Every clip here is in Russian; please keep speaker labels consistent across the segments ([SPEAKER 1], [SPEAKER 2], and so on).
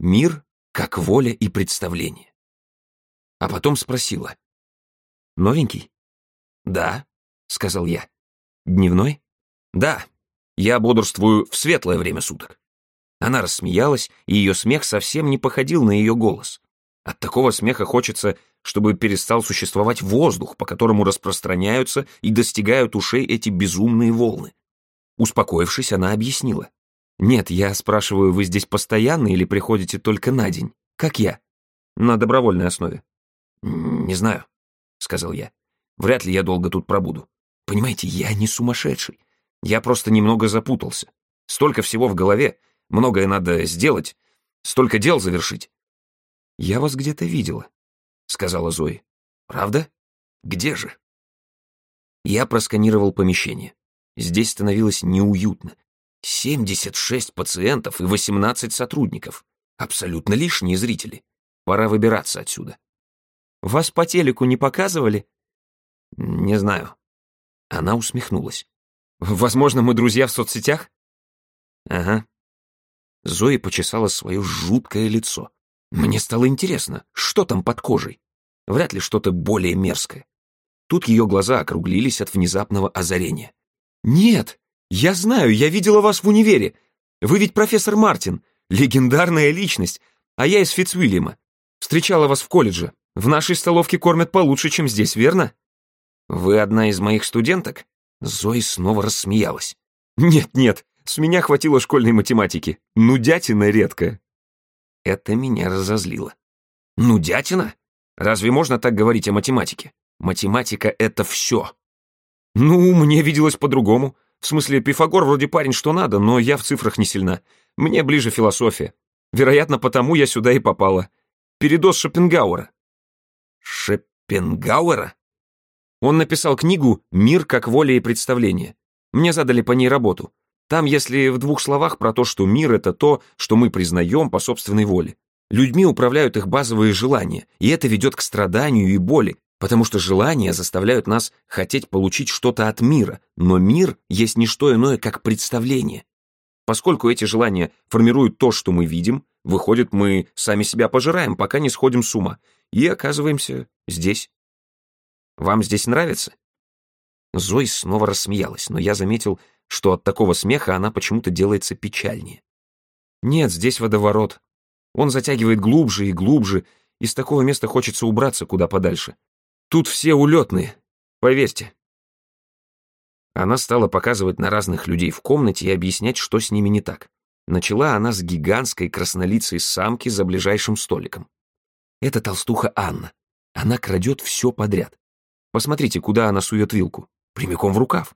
[SPEAKER 1] Мир как воля и представление. А потом спросила. «Новенький?» «Да», — сказал я. «Дневной?» «Да, я бодрствую в светлое время суток». Она рассмеялась, и ее смех совсем не походил на ее голос. От такого смеха хочется, чтобы перестал существовать воздух, по которому распространяются и достигают ушей эти безумные волны. Успокоившись, она объяснила. «Нет, я спрашиваю, вы здесь постоянно или приходите только на день? Как я? На добровольной основе?» «Не знаю», — сказал я. «Вряд ли я долго тут пробуду. Понимаете, я не сумасшедший. Я просто немного запутался. Столько всего в голове, многое надо сделать, столько дел завершить». «Я вас где-то видела», — сказала Зои. «Правда? Где же?» Я просканировал помещение. Здесь становилось неуютно. 76 пациентов и 18 сотрудников. Абсолютно лишние зрители. Пора выбираться отсюда. Вас по телеку не показывали? Не знаю. Она усмехнулась. Возможно, мы друзья в соцсетях? Ага. Зои почесала свое жуткое лицо. Мне стало интересно, что там под кожей. Вряд ли что-то более мерзкое. Тут ее глаза округлились от внезапного озарения. «Нет, я знаю, я видела вас в универе. Вы ведь профессор Мартин, легендарная личность, а я из Фицвильяма. Встречала вас в колледже. В нашей столовке кормят получше, чем здесь, верно?» «Вы одна из моих студенток?» Зои снова рассмеялась. «Нет, нет, с меня хватило школьной математики. Нудятина редкая». Это меня разозлило. «Нудятина? Разве можно так говорить о математике? Математика — это все. «Ну, мне виделось по-другому. В смысле, Пифагор вроде парень что надо, но я в цифрах не сильна. Мне ближе философия. Вероятно, потому я сюда и попала. Передоз Шопенгауэра». «Шопенгауэра?» Он написал книгу «Мир как воля и представление». Мне задали по ней работу. Там, если в двух словах про то, что мир — это то, что мы признаем по собственной воле. Людьми управляют их базовые желания, и это ведет к страданию и боли, Потому что желания заставляют нас хотеть получить что-то от мира, но мир есть не что иное, как представление. Поскольку эти желания формируют то, что мы видим, выходит, мы сами себя пожираем, пока не сходим с ума, и оказываемся здесь. Вам здесь нравится? Зой снова рассмеялась, но я заметил, что от такого смеха она почему-то делается печальнее. Нет, здесь водоворот. Он затягивает глубже и глубже, и с такого места хочется убраться куда подальше. Тут все улетные, поверьте. Она стала показывать на разных людей в комнате и объяснять, что с ними не так. Начала она с гигантской краснолицей самки за ближайшим столиком. Это толстуха Анна. Она крадет все подряд. Посмотрите, куда она сует вилку. Прямиком в рукав.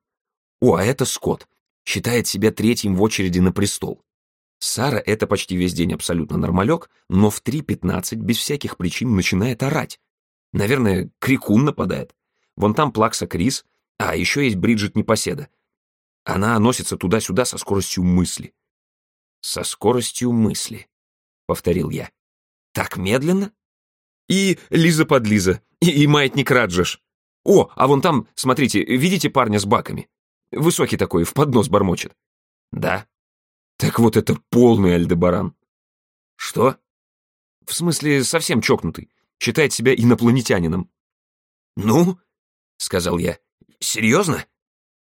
[SPEAKER 1] О, а это Скотт. Считает себя третьим в очереди на престол. Сара это почти весь день абсолютно нормалек, но в 3.15 без всяких причин начинает орать. Наверное, крикун нападает. Вон там Плакса Крис, а еще есть Бриджит Непоседа. Она носится туда-сюда со скоростью мысли. «Со скоростью мысли», — повторил я. «Так медленно?» «И Лиза под Лиза, и, и маятник Раджеш. О, а вон там, смотрите, видите парня с баками? Высокий такой, в поднос бормочет». «Да». «Так вот это полный Альдебаран». «Что?» «В смысле, совсем чокнутый считает себя инопланетянином. «Ну?» — сказал я. «Серьезно?»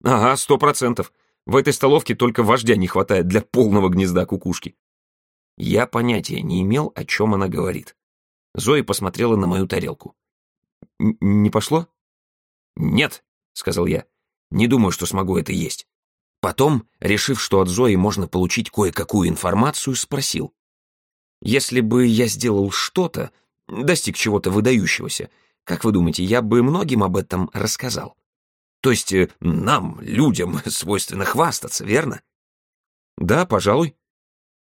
[SPEAKER 1] «Ага, сто процентов. В этой столовке только вождя не хватает для полного гнезда кукушки». Я понятия не имел, о чем она говорит. Зои посмотрела на мою тарелку. «Не пошло?» «Нет», — сказал я. «Не думаю, что смогу это есть». Потом, решив, что от Зои можно получить кое-какую информацию, спросил. «Если бы я сделал что-то, достиг чего-то выдающегося, как вы думаете, я бы многим об этом рассказал? То есть э, нам, людям, свойственно хвастаться, верно? Да, пожалуй.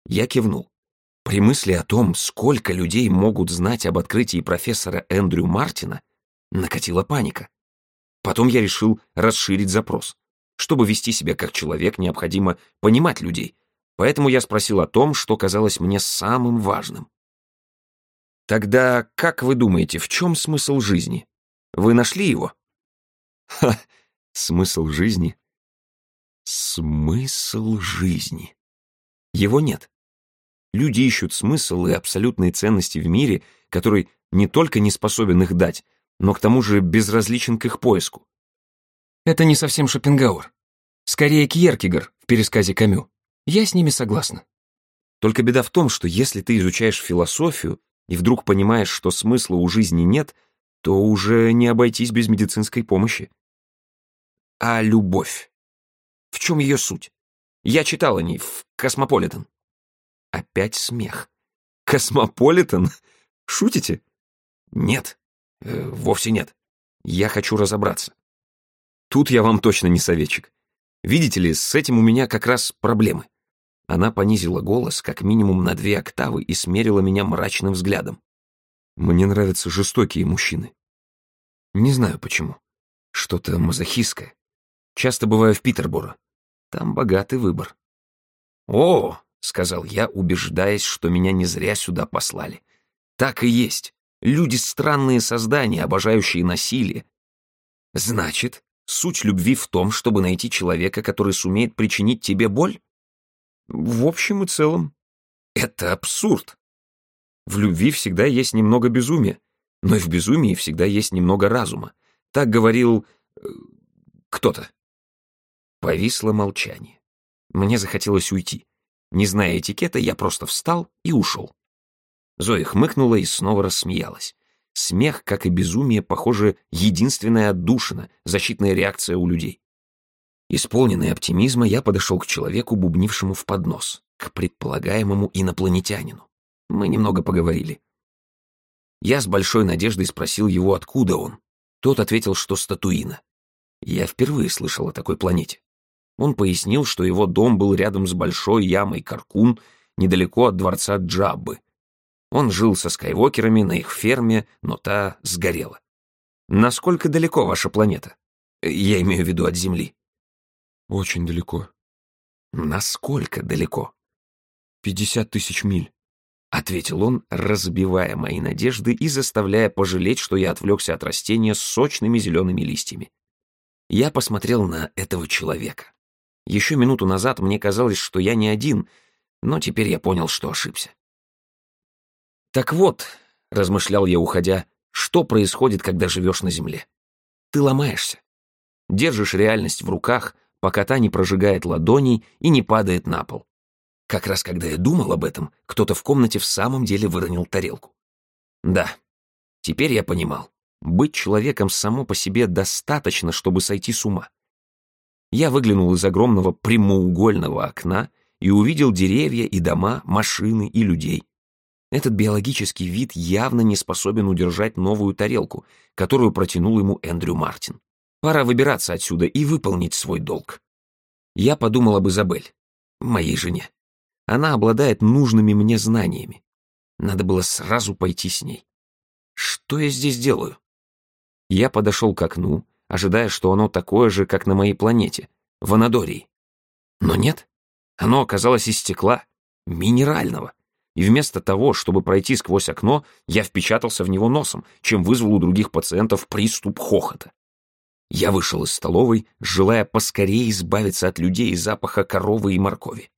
[SPEAKER 1] Я кивнул. При мысли о том, сколько людей могут знать об открытии профессора Эндрю Мартина, накатила паника. Потом я решил расширить запрос. Чтобы вести себя как человек, необходимо понимать людей. Поэтому я спросил о том, что казалось мне самым важным. Тогда, как вы думаете, в чем смысл жизни? Вы нашли его? Ха, смысл жизни? Смысл жизни. Его нет. Люди ищут смысл и абсолютные ценности в мире, который не только не способен их дать, но к тому же безразличен к их поиску. Это не совсем Шопенгауэр. Скорее Кьеркегор в пересказе Камю. Я с ними согласна. Только беда в том, что если ты изучаешь философию и вдруг понимаешь, что смысла у жизни нет, то уже не обойтись без медицинской помощи. А любовь? В чем ее суть? Я читал о ней в «Космополитен». Опять смех. «Космополитен? Шутите?» «Нет, э, вовсе нет. Я хочу разобраться. Тут я вам точно не советчик. Видите ли, с этим у меня как раз проблемы». Она понизила голос как минимум на две октавы и смерила меня мрачным взглядом. «Мне нравятся жестокие мужчины. Не знаю почему. Что-то мазохистское. Часто бываю в Питерборо. Там богатый выбор. «О!» — сказал я, убеждаясь, что меня не зря сюда послали. «Так и есть. Люди — странные создания, обожающие насилие. Значит, суть любви в том, чтобы найти человека, который сумеет причинить тебе боль? В общем и целом, это абсурд. В любви всегда есть немного безумия, но и в безумии всегда есть немного разума. Так говорил... Э, кто-то. Повисло молчание. Мне захотелось уйти. Не зная этикета, я просто встал и ушел. Зоя хмыкнула и снова рассмеялась. Смех, как и безумие, похоже, единственная отдушина, защитная реакция у людей. Исполненный оптимизма, я подошел к человеку, бубнившему в поднос, к предполагаемому инопланетянину. Мы немного поговорили. Я с большой надеждой спросил его, откуда он. Тот ответил, что статуина. Я впервые слышал о такой планете. Он пояснил, что его дом был рядом с большой ямой Каркун, недалеко от дворца Джаббы. Он жил со скайвокерами на их ферме, но та сгорела. Насколько далеко ваша планета? Я имею в виду от Земли. Очень далеко. Насколько далеко? Пятьдесят тысяч миль. — ответил он, разбивая мои надежды и заставляя пожалеть, что я отвлекся от растения с сочными зелеными листьями. Я посмотрел на этого человека. Еще минуту назад мне казалось, что я не один, но теперь я понял, что ошибся. «Так вот», — размышлял я, уходя, — «что происходит, когда живешь на земле? Ты ломаешься. Держишь реальность в руках, пока та не прожигает ладоней и не падает на пол. Как раз когда я думал об этом, кто-то в комнате в самом деле выронил тарелку. Да, теперь я понимал. Быть человеком само по себе достаточно, чтобы сойти с ума. Я выглянул из огромного прямоугольного окна и увидел деревья и дома, машины и людей. Этот биологический вид явно не способен удержать новую тарелку, которую протянул ему Эндрю Мартин. Пора выбираться отсюда и выполнить свой долг. Я подумал об Изабель, моей жене. Она обладает нужными мне знаниями. Надо было сразу пойти с ней. Что я здесь делаю? Я подошел к окну, ожидая, что оно такое же, как на моей планете, в Анадории. Но нет, оно оказалось из стекла, минерального. И вместо того, чтобы пройти сквозь окно, я впечатался в него носом, чем вызвал у других пациентов приступ хохота. Я вышел из столовой, желая поскорее избавиться от людей и запаха коровы и моркови.